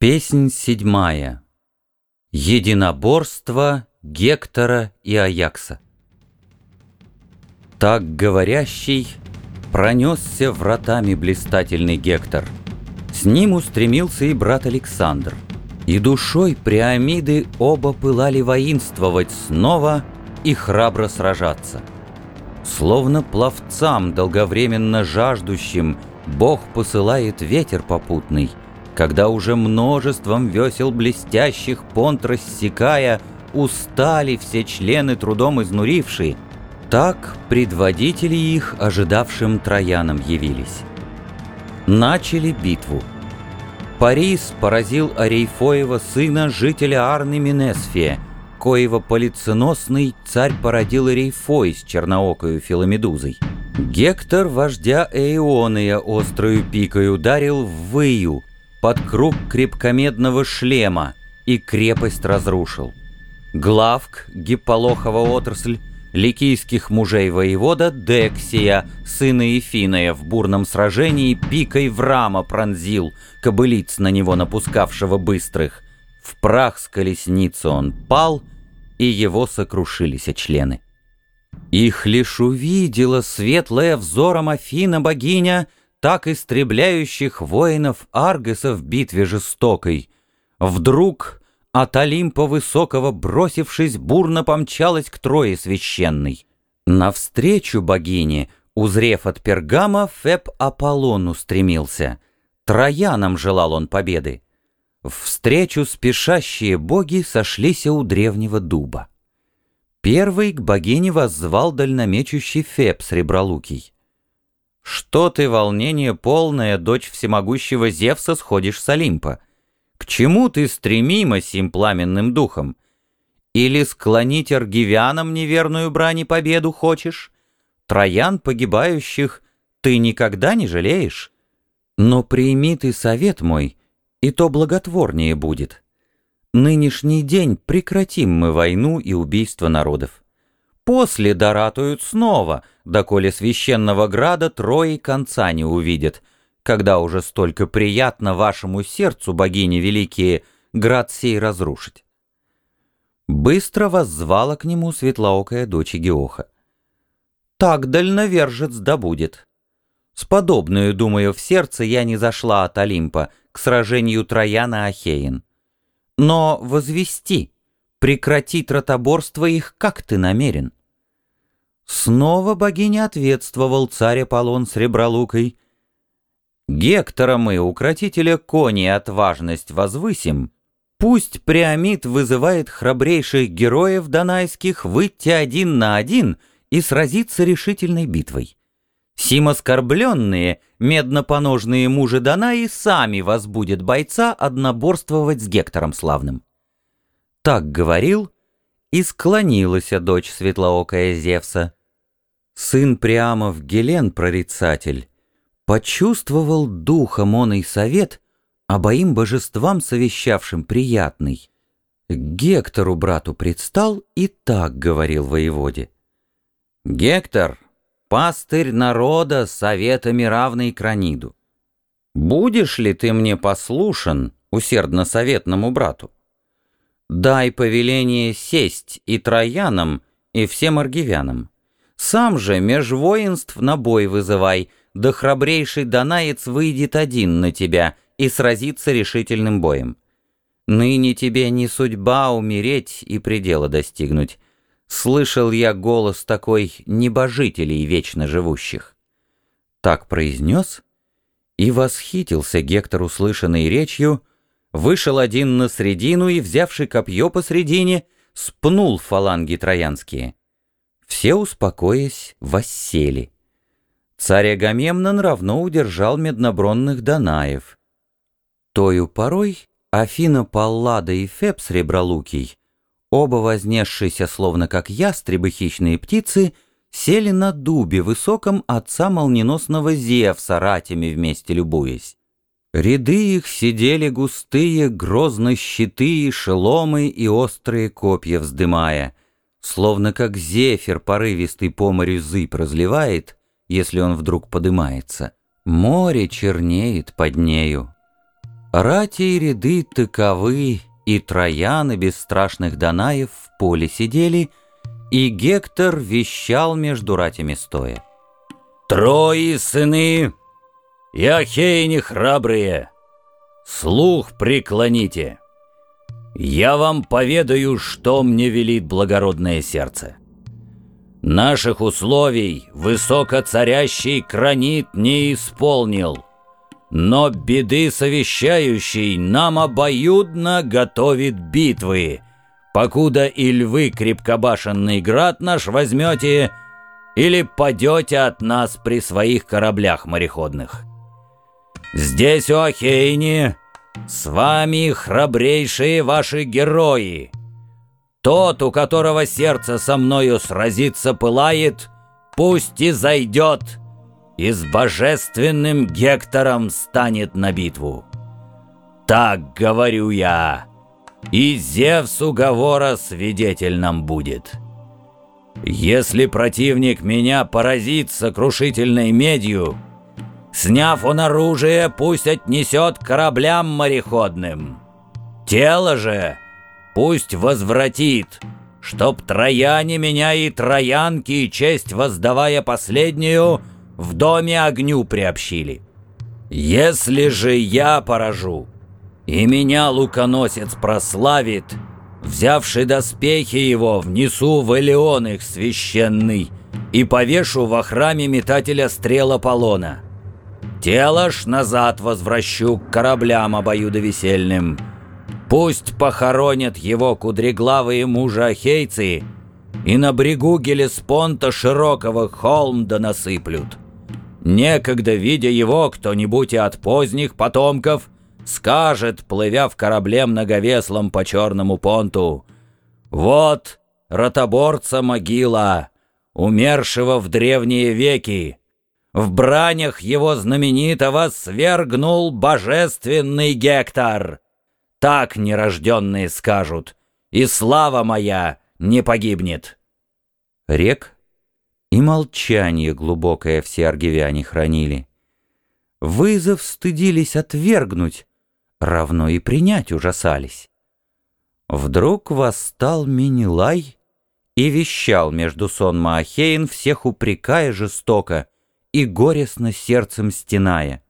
Песнь седьмая. Единоборство Гектора и Аякса. Так говорящий пронесся вратами блистательный Гектор. С ним устремился и брат Александр. И душой Приамиды оба пылали воинствовать снова и храбро сражаться. Словно пловцам, долговременно жаждущим, Бог посылает ветер попутный — когда уже множеством весел блестящих понт рассекая, устали все члены трудом изнурившие, так предводители их ожидавшим Троянам явились. Начали битву. Парис поразил Арейфоева сына жителя Арны Минесфия, коего полиценосный царь породил Арейфой с черноокою Филомедузой. Гектор вождя Эйония острою пикой ударил в выю, под круг крепкомедного шлема и крепость разрушил. Главк, Гипполохова отрасль, ликийских мужей воевода Дексия, сына Ефиная, в бурном сражении пикой в рама пронзил, кобылиц на него напускавшего быстрых. В прах с колесницы он пал, и его сокрушились члены. Их лишь увидела светлая взором Афина богиня — так истребляющих воинов Аргеса в битве жестокой. Вдруг от Олимпа Высокого, бросившись, бурно помчалась к Трое священной. Навстречу богине, узрев от Пергама, Феб Аполлон устремился. Троянам желал он победы. Встречу спешащие боги сошлись у древнего дуба. Первый к богине воззвал дальномечущий Феб Сребролукий. Что ты, волнение полное, дочь всемогущего Зевса, сходишь с Олимпа? К чему ты стремима сим пламенным духом? Или склонить аргивянам неверную брани победу хочешь? Троян погибающих ты никогда не жалеешь? Но прими ты совет мой, и то благотворнее будет. Нынешний день прекратим мы войну и убийство народов. После доратуют снова, доколе священного града Трои конца не увидят, когда уже столько приятно вашему сердцу, богини великие, град сей разрушить. Быстро воззвала к нему светлоокая дочь Геоха. «Так дальновержец да будет. С подобную, думаю, в сердце я не зашла от Олимпа к сражению Трояна Ахеин. Но возвести, прекратить ротоборство их, как ты намерен?» Снова богиня ответствовал царь Аполлон с ребролукой. «Гектора мы, укротителя кони, отважность возвысим. Пусть Приамид вызывает храбрейших героев донайских выйти один на один и сразиться решительной битвой. Сим оскорбленные, меднопоножные мужи Данаи сами возбудят бойца одноборствовать с Гектором славным». Так говорил, и склонилась дочь светлоокая Зевса. Сын Приамов Гелен, прорицатель, почувствовал духом он и совет, обоим божествам совещавшим приятный. Гектору брату предстал и так говорил воеводе. «Гектор, пастырь народа советами равный Краниду, будешь ли ты мне послушен, усердно советному брату? Дай повеление сесть и троянам, и всем аргивянам» Сам же меж воинств на бой вызывай, да храбрейший донаец выйдет один на тебя и сразится решительным боем. Ныне тебе не судьба умереть и предела достигнуть. Слышал я голос такой небожителей вечно живущих. Так произнес, и восхитился Гектор услышанной речью, вышел один на средину и, взявший копье посредине, спнул фаланги троянские. Все, успокоясь, воссели. Царь Агамемнон равно удержал меднобронных Данаев. Тою порой Афина Паллада и Феб Сребролукий, оба вознесшиеся словно как ястребы хищные птицы, сели на дубе высоком отца молниеносного Зевса, ратями вместе любуясь. Ряды их сидели густые, грозно щиты, шеломы и острые копья вздымая — Словно как зефир порывистый по морю зыбь разливает, если он вдруг подымается. Море чернеет под нею. Рати и ряды таковы, и трояны бесстрашных Данаев в поле сидели, и Гектор вещал между ратями стоя. «Трои сыны и ахейни храбрые, слух преклоните. Я вам поведаю, что мне велит благородное сердце. Наших условий высокоцарящий кранит не исполнил, но беды совещающий нам обоюдно готовит битвы, покуда и львы крепкобашенный град наш возьмете или падете от нас при своих кораблях мореходных. Здесь, у Ахейни, с вами храбрейшие ваши герои. Тот, у которого сердце со мною сразиться пылает, пусть и зайдет, и с божественным Гектором станет на битву. Так говорю я, и Зевс уговора свидетель нам будет. Если противник меня поразит сокрушительной медью, Сняв он оружие, пусть отнесет кораблям мореходным. Тело же пусть возвратит, чтоб трояне меня и троянки, честь воздавая последнюю, в доме огню приобщили. Если же я поражу, и меня луконосец прославит, взявший доспехи его, внесу в Элеон их священный и повешу во храме метателя стрел Аполлона». Тело ж назад возвращу к кораблям обоюдовесельным. Пусть похоронят его кудреглавые мужа-ахейцы и на брегу Гелеспонта широкого холм да насыплют. Некогда, видя его, кто-нибудь и от поздних потомков скажет, плывя в корабле многовеслом по черному понту, «Вот ротоборца могила, умершего в древние веки, в бранях его знаменитого свергнул божественный Гектор. Так нерожденные скажут, и слава моя не погибнет. Рек и молчание глубокое все аргивяне хранили. Вызов стыдились отвергнуть, равно и принять ужасались. Вдруг восстал Минилай и вещал между сон Маахеин, всех упрекая жестоко — и горестно сердцем стеная.